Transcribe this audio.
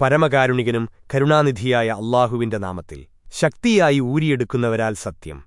പരമകാരുണികനും കരുണാനിധിയായ അള്ളാഹുവിന്റെ നാമത്തിൽ ശക്തിയായി ഊരിയെടുക്കുന്നവരാൽ സത്യം.